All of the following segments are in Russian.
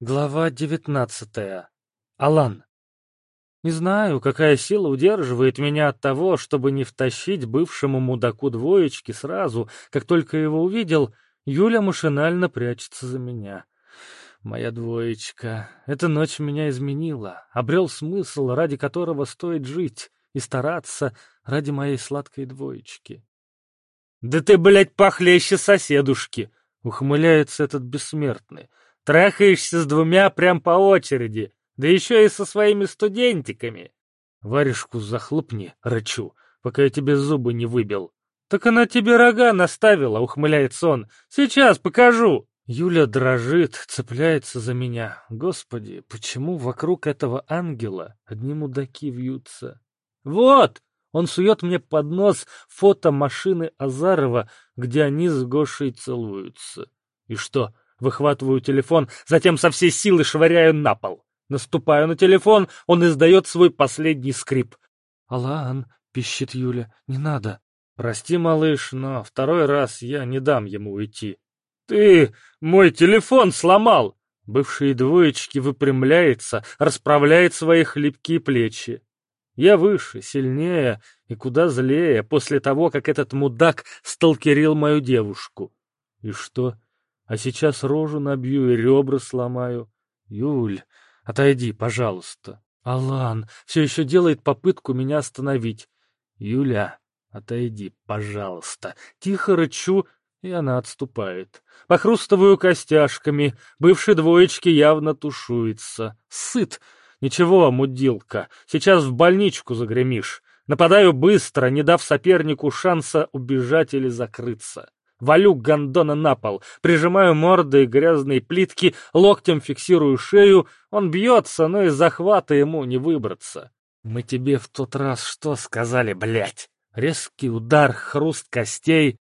Глава девятнадцатая. Алан. Не знаю, какая сила удерживает меня от того, чтобы не втащить бывшему мудаку двоечки сразу, как только его увидел, Юля машинально прячется за меня. Моя двоечка. Эта ночь меня изменила, обрел смысл, ради которого стоит жить и стараться ради моей сладкой двоечки. «Да ты, блядь, похлеще соседушки!» — ухмыляется этот бессмертный. Трахаешься с двумя прям по очереди, да еще и со своими студентиками. Варежку захлопни, рычу, пока я тебе зубы не выбил. Так она тебе рога наставила, ухмыляется он. Сейчас покажу. Юля дрожит, цепляется за меня. Господи, почему вокруг этого ангела одни мудаки вьются? Вот! Он сует мне под нос фото машины Азарова, где они с Гошей целуются. И что, Выхватываю телефон, затем со всей силы швыряю на пол. Наступаю на телефон, он издает свой последний скрип. «Алан», — пищит Юля, — «не надо». «Прости, малыш, но второй раз я не дам ему уйти». «Ты мой телефон сломал!» Бывший двоечки выпрямляется, расправляет свои хлипкие плечи. Я выше, сильнее и куда злее после того, как этот мудак сталкерил мою девушку. И что? А сейчас рожу набью и ребра сломаю. Юль, отойди, пожалуйста. Алан все еще делает попытку меня остановить. Юля, отойди, пожалуйста. Тихо рычу, и она отступает. Похрустываю костяшками. Бывший двоечки явно тушуется. Сыт. Ничего, мудилка, сейчас в больничку загремишь. Нападаю быстро, не дав сопернику шанса убежать или закрыться. Валю гондона на пол, прижимаю мордой грязные плитки, локтем фиксирую шею. Он бьется, но из захвата ему не выбраться. Мы тебе в тот раз что сказали, блядь? Резкий удар, хруст костей.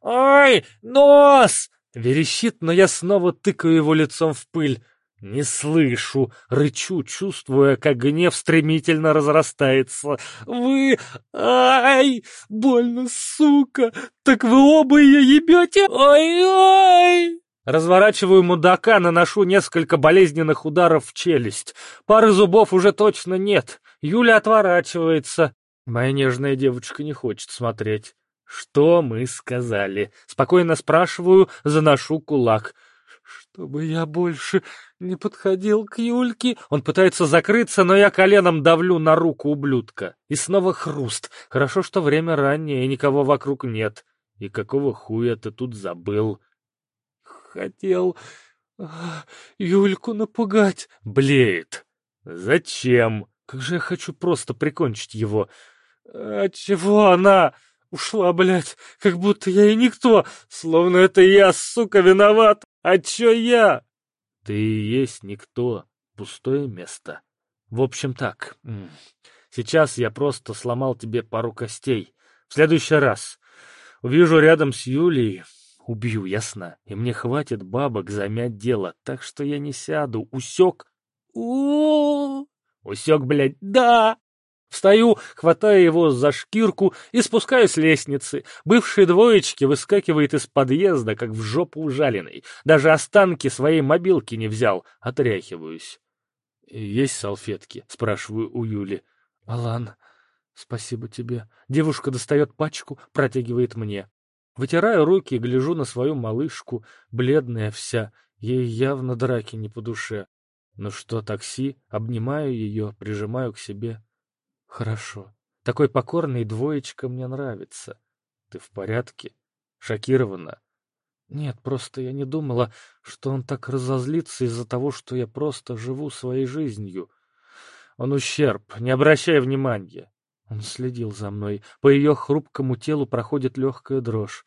«Ой, нос!» Верещит, но я снова тыкаю его лицом в пыль. Не слышу, рычу, чувствуя, как гнев стремительно разрастается. Вы... Ай! Больно, сука! Так вы оба ее ебете? Ой-ой! Разворачиваю мудака, наношу несколько болезненных ударов в челюсть. Пары зубов уже точно нет. Юля отворачивается. Моя нежная девочка не хочет смотреть. Что мы сказали? Спокойно спрашиваю, заношу кулак чтобы я больше не подходил к Юльке. Он пытается закрыться, но я коленом давлю на руку ублюдка. И снова хруст. Хорошо, что время раннее, и никого вокруг нет. И какого хуя ты тут забыл? Хотел а, Юльку напугать. Блеет. Зачем? Как же я хочу просто прикончить его. А чего она? Ушла, блядь, как будто я и никто, словно это я, сука, виноват. А чё я? Ты и есть никто, пустое место. В общем так, сейчас я просто сломал тебе пару костей. В следующий раз увижу рядом с Юлей, убью, ясно? И мне хватит бабок замять дело, так что я не сяду. Усек? у Усек, блядь, да! Встаю, хватаю его за шкирку и спускаюсь с лестницы. Бывший двоечки выскакивает из подъезда, как в жопу ужаленный. Даже останки своей мобилки не взял. Отряхиваюсь. «Есть салфетки?» — спрашиваю у Юли. «Алан, спасибо тебе». Девушка достает пачку, протягивает мне. Вытираю руки и гляжу на свою малышку, бледная вся. Ей явно драки не по душе. Ну что, такси? Обнимаю ее, прижимаю к себе. Хорошо. Такой покорный двоечка мне нравится. Ты в порядке? Шокирована? Нет, просто я не думала, что он так разозлится из-за того, что я просто живу своей жизнью. Он ущерб, не обращай внимания. Он следил за мной. По ее хрупкому телу проходит легкая дрожь.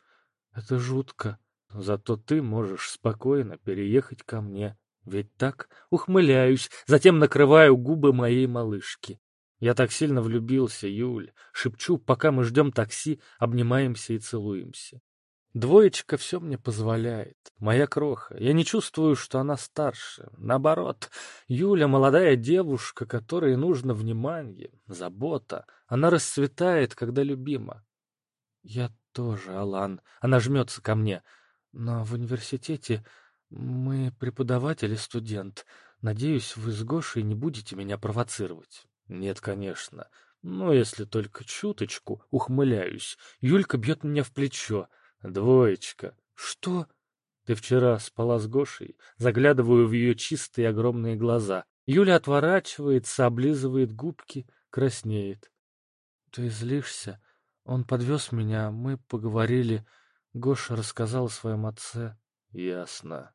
Это жутко. Зато ты можешь спокойно переехать ко мне. Ведь так ухмыляюсь, затем накрываю губы моей малышки. Я так сильно влюбился, Юль. Шепчу, пока мы ждем такси, обнимаемся и целуемся. Двоечка все мне позволяет. Моя кроха. Я не чувствую, что она старше. Наоборот, Юля — молодая девушка, которой нужно внимание, забота. Она расцветает, когда любима. Я тоже, Алан. Она жмется ко мне. Но в университете Мы преподаватель и студент. Надеюсь, вы с Гошей не будете меня провоцировать. Нет, конечно. Но если только чуточку ухмыляюсь. Юлька бьет меня в плечо. Двоечка. Что? Ты вчера спала с Гошей? Заглядываю в ее чистые огромные глаза. Юля отворачивается, облизывает губки, краснеет. Ты злишься? Он подвез меня, мы поговорили. Гоша рассказал о своем отце. Ясно.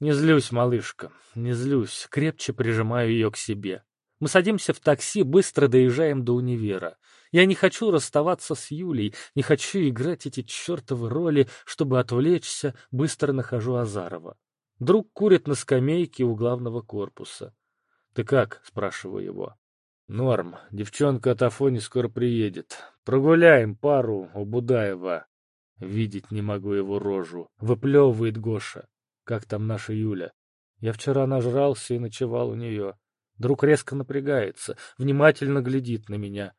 Не злюсь, малышка, не злюсь. Крепче прижимаю ее к себе. Мы садимся в такси, быстро доезжаем до универа. Я не хочу расставаться с Юлей, не хочу играть эти чертовы роли, чтобы отвлечься, быстро нахожу Азарова. Друг курит на скамейке у главного корпуса. «Ты как?» — спрашиваю его. «Норм. Девчонка от Афони скоро приедет. Прогуляем пару у Будаева». Видеть не могу его рожу. Выплевывает Гоша. Как там наша Юля? Я вчера нажрался и ночевал у нее. Друг резко напрягается, внимательно глядит на меня.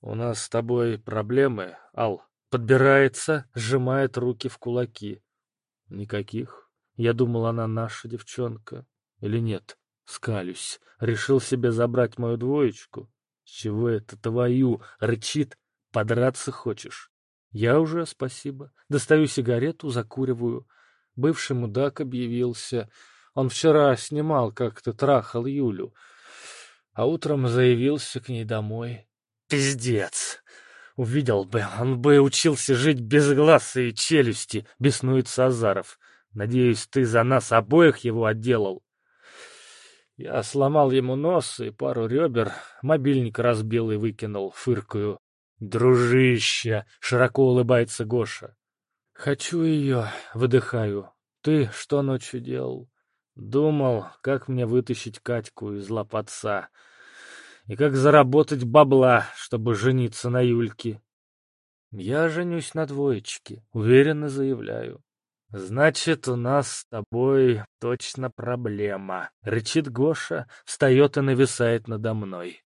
«У нас с тобой проблемы, Ал». Подбирается, сжимает руки в кулаки. Никаких. Я думал, она наша девчонка. Или нет? Скалюсь. Решил себе забрать мою двоечку. С чего это твою? Рычит. Подраться хочешь? Я уже, спасибо. Достаю сигарету, закуриваю. Бывший мудак объявился. Он вчера снимал, как то трахал Юлю. А утром заявился к ней домой. Пиздец! Увидел бы, он бы учился жить без глаз и челюсти, беснуется Азаров. Надеюсь, ты за нас обоих его отделал. Я сломал ему нос и пару ребер, мобильник разбил и выкинул, фыркаю. «Дружище!» — широко улыбается Гоша. «Хочу ее!» — выдыхаю. «Ты что ночью делал?» «Думал, как мне вытащить Катьку из лап отца и как заработать бабла, чтобы жениться на Юльке. Я женюсь на двоечке, уверенно заявляю. Значит, у нас с тобой точно проблема. Рычит Гоша, встает и нависает надо мной.